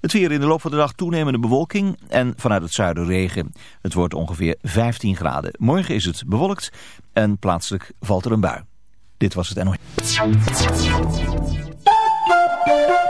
Het weer in de loop van de dag toenemende bewolking en vanuit het zuiden regen. Het wordt ongeveer 15 graden. Morgen is het bewolkt en plaatselijk valt er een bui. Dit was het NOS.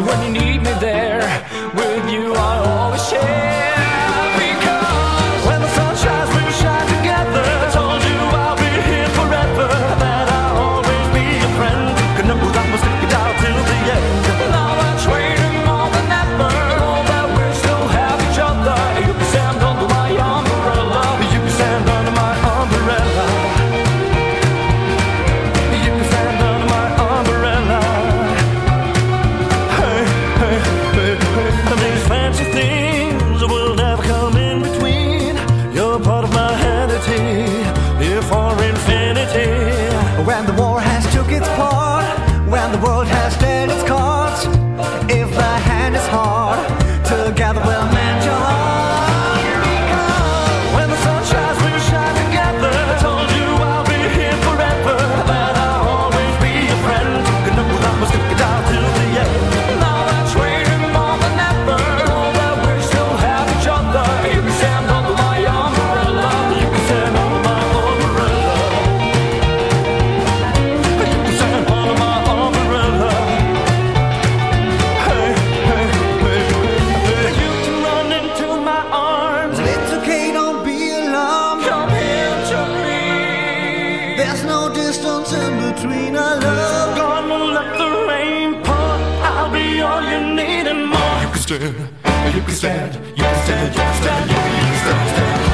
when you need There's no distance in between our love. Gonna let the rain pour. I'll be all you need and more. You can stand, you can stand, you can stand, you can stand, you can stand. You can stand.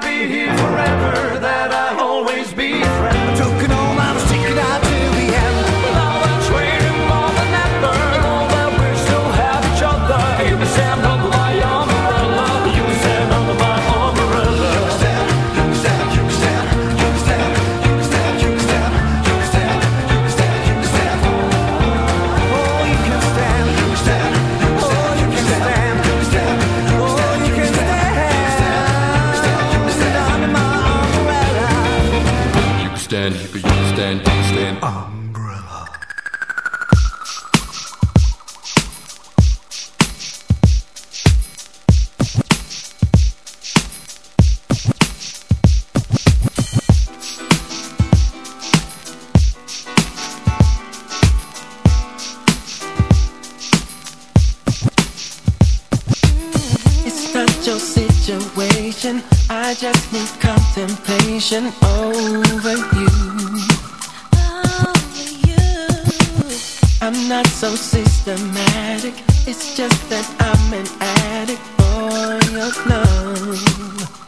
be here. It's just that I'm an addict for your love.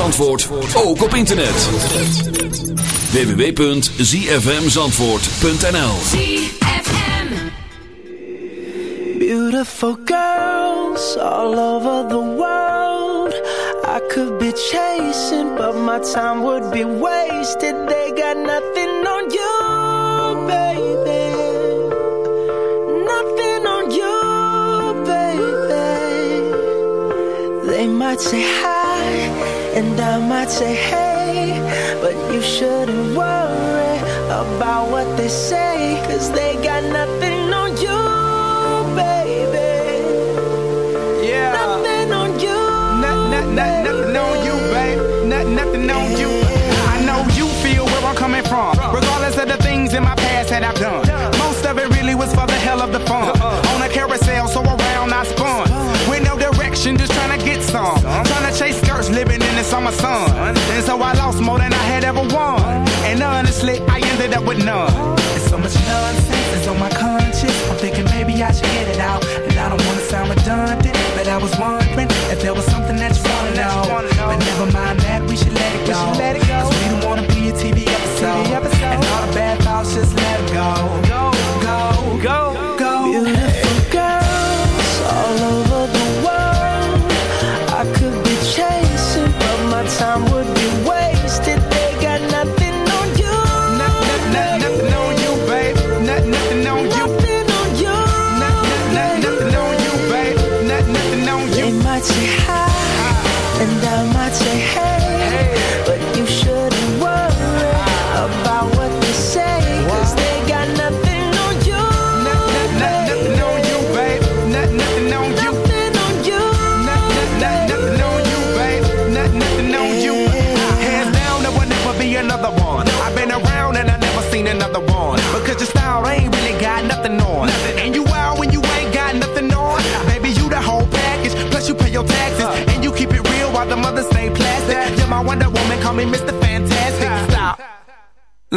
Zandvoort ook op internet. www.zfmzandvoort.nl Beautiful girls all over the world I could be chasing but my time would be wasted They got nothing on you baby Nothing on you baby They might say hi And I might say, hey, but you shouldn't worry about what they say, cause they got nothing on you, baby. Yeah. Nothing on you. Not, not, not, nothing on you, baby. Not, nothing on you. I know you feel where I'm coming from, regardless of the things in my past that I've done. Most of it really was for the hell of the fun. Uh-uh. On a carousel, so around I spun. With no direction, just trying to get some. Trying to chase skirts, living honest, on my son. And so I lost more than I had ever won. And honestly, I ended up with none. And so much nonsense is on my conscience. I'm thinking maybe I should get it out. And I don't wanna sound redundant, but I was wondering if there was something that you wanna know. But never mind that, we should let it go. Cause we don't wanna be a TV episode. And all the bad thoughts just let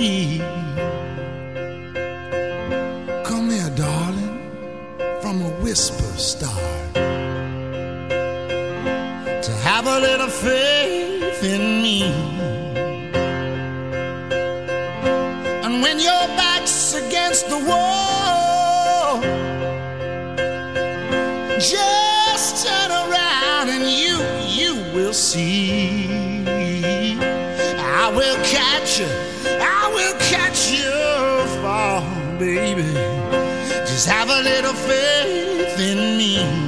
Come here, darling, from a whisper start. have a little faith in me.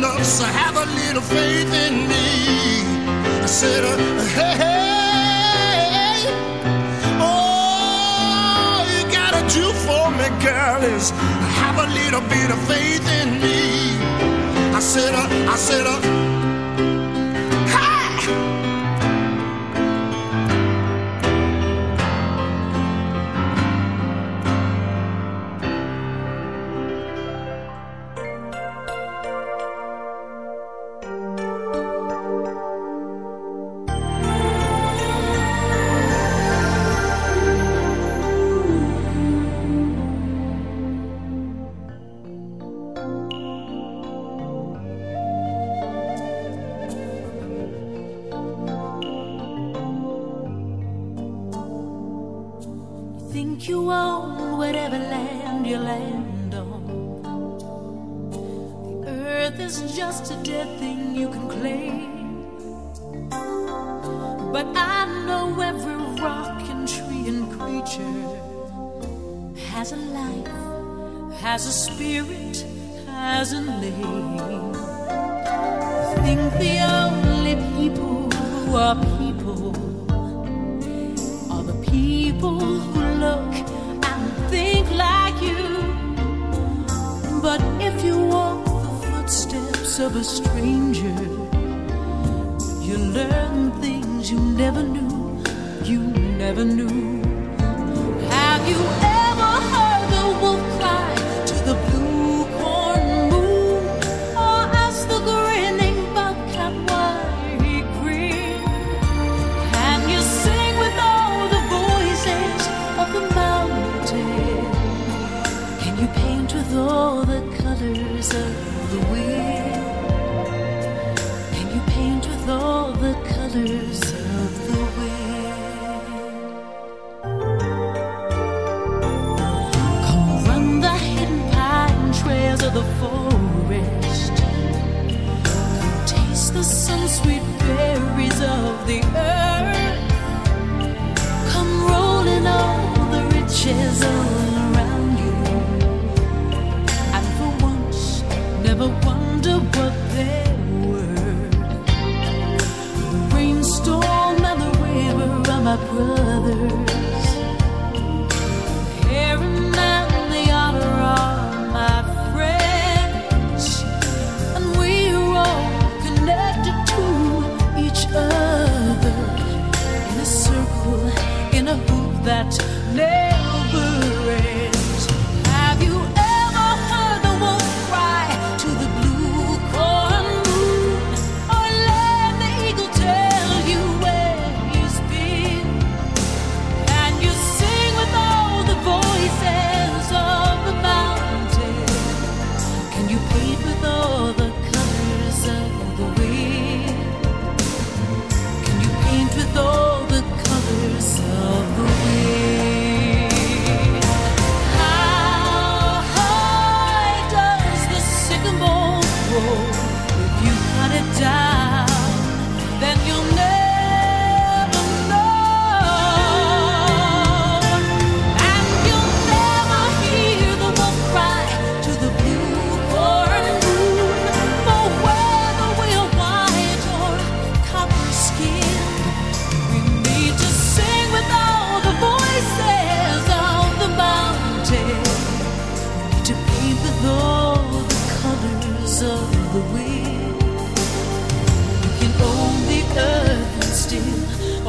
grown so have a little faith in me. I said, uh, hey, hey, oh, you gotta do for me, girl, is have a little bit of faith in me. I said, uh, I said, uh,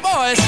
boys.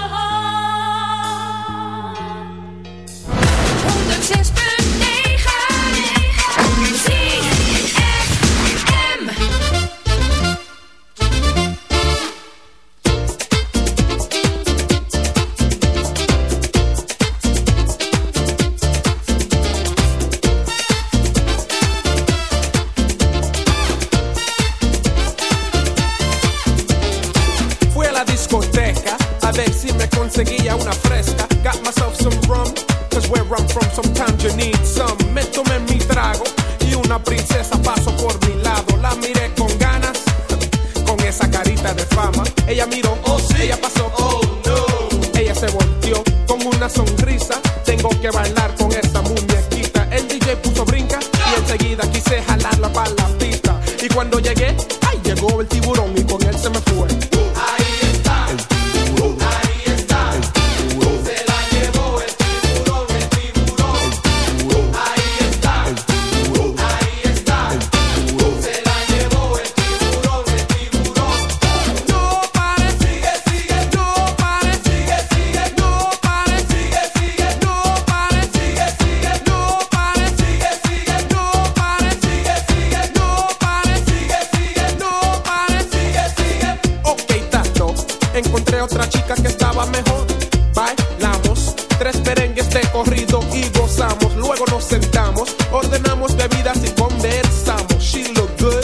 sentamos, ordenamos bebidas y conversamos. She look good,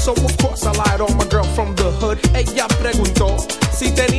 so of course I lied on my girl from the hood. Ella preguntó si tenía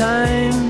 time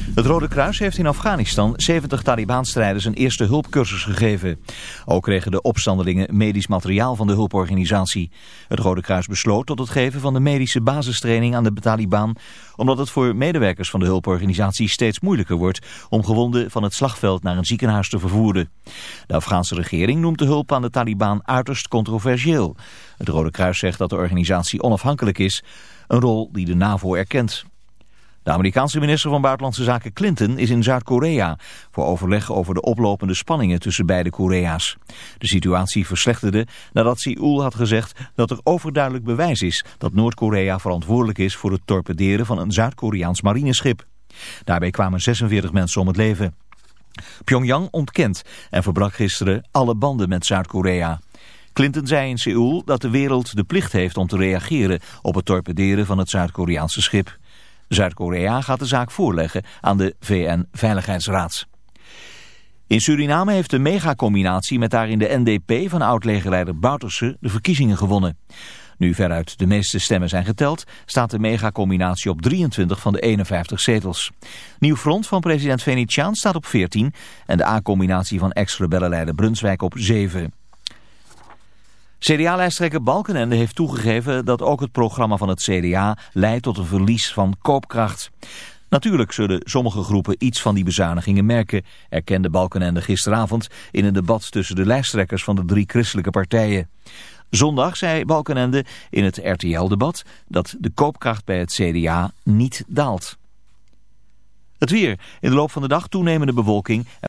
Het Rode Kruis heeft in Afghanistan 70 Taliban-strijders een eerste hulpcursus gegeven. Ook kregen de opstandelingen medisch materiaal van de hulporganisatie. Het Rode Kruis besloot tot het geven van de medische basistraining aan de Taliban... omdat het voor medewerkers van de hulporganisatie steeds moeilijker wordt... om gewonden van het slagveld naar een ziekenhuis te vervoeren. De Afghaanse regering noemt de hulp aan de Taliban uiterst controversieel. Het Rode Kruis zegt dat de organisatie onafhankelijk is... een rol die de NAVO erkent. De Amerikaanse minister van Buitenlandse Zaken Clinton is in Zuid-Korea... voor overleg over de oplopende spanningen tussen beide Korea's. De situatie verslechterde nadat Seoul had gezegd dat er overduidelijk bewijs is... dat Noord-Korea verantwoordelijk is voor het torpederen van een Zuid-Koreaans marineschip. Daarbij kwamen 46 mensen om het leven. Pyongyang ontkent en verbrak gisteren alle banden met Zuid-Korea. Clinton zei in Seoul dat de wereld de plicht heeft om te reageren op het torpederen van het Zuid-Koreaanse schip. Zuid-Korea gaat de zaak voorleggen aan de VN-veiligheidsraad. In Suriname heeft de megacombinatie met daarin de NDP van oud-legerleider Bouterse de verkiezingen gewonnen. Nu veruit de meeste stemmen zijn geteld, staat de megacombinatie op 23 van de 51 zetels. Nieuw front van president Venetiaan staat op 14 en de A-combinatie van ex-rebellenleider Brunswijk op 7. CDA-lijsttrekker Balkenende heeft toegegeven dat ook het programma van het CDA leidt tot een verlies van koopkracht. Natuurlijk zullen sommige groepen iets van die bezuinigingen merken, erkende Balkenende gisteravond in een debat tussen de lijsttrekkers van de drie christelijke partijen. Zondag zei Balkenende in het RTL-debat dat de koopkracht bij het CDA niet daalt. Het weer. In de loop van de dag toenemende bewolking.